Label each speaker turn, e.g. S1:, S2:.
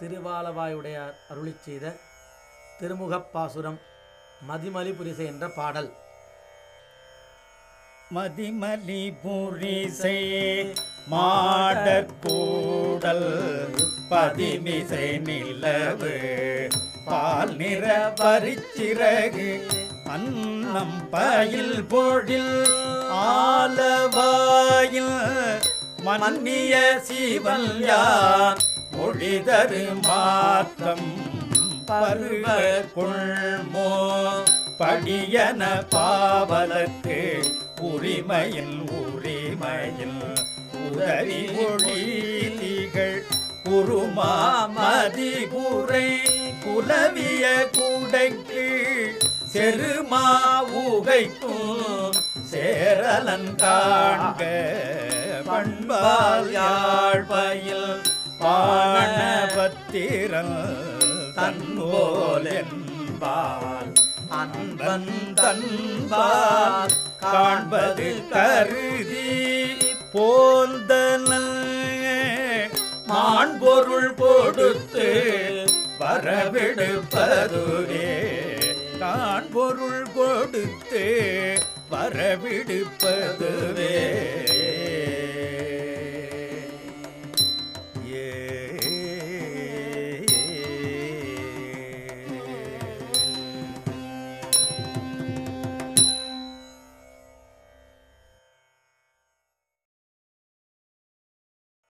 S1: திருவாலவாயுடையார் அருளி செய்த திருமுகப்பாசுரம் மதிமலி புரிசை என்ற பாடல்.
S2: மதிமலி புரிசை மாடக்கூடல் பதிமிசை நிலவு பால் நிற பரிச்சிறகு அன்னம் பயில் பொழில் ஆலவாயில் மன்னிய சிவன் யார் மொழிதரு மாத்தம் பருவ கொள்மோ படியன பாவலத்து உரிமையில் உரிமையில் உதவி ஒளிகள் குருமாமதி புரை குலவிய கூடைக்கு செருமா உகைக்கும் சேரலன் காண்க. பண்பால் யாழ்பயில் பாணபத்திரல் தன்போலென்பால் அன்பன் தன்பால் காண்பது கருதி போந்தன மாண்பொருள் கொடுத்து வரவிடுப்பதுவே. காண்பொருள் கொடுத்து வரவிடுப்பதுவே.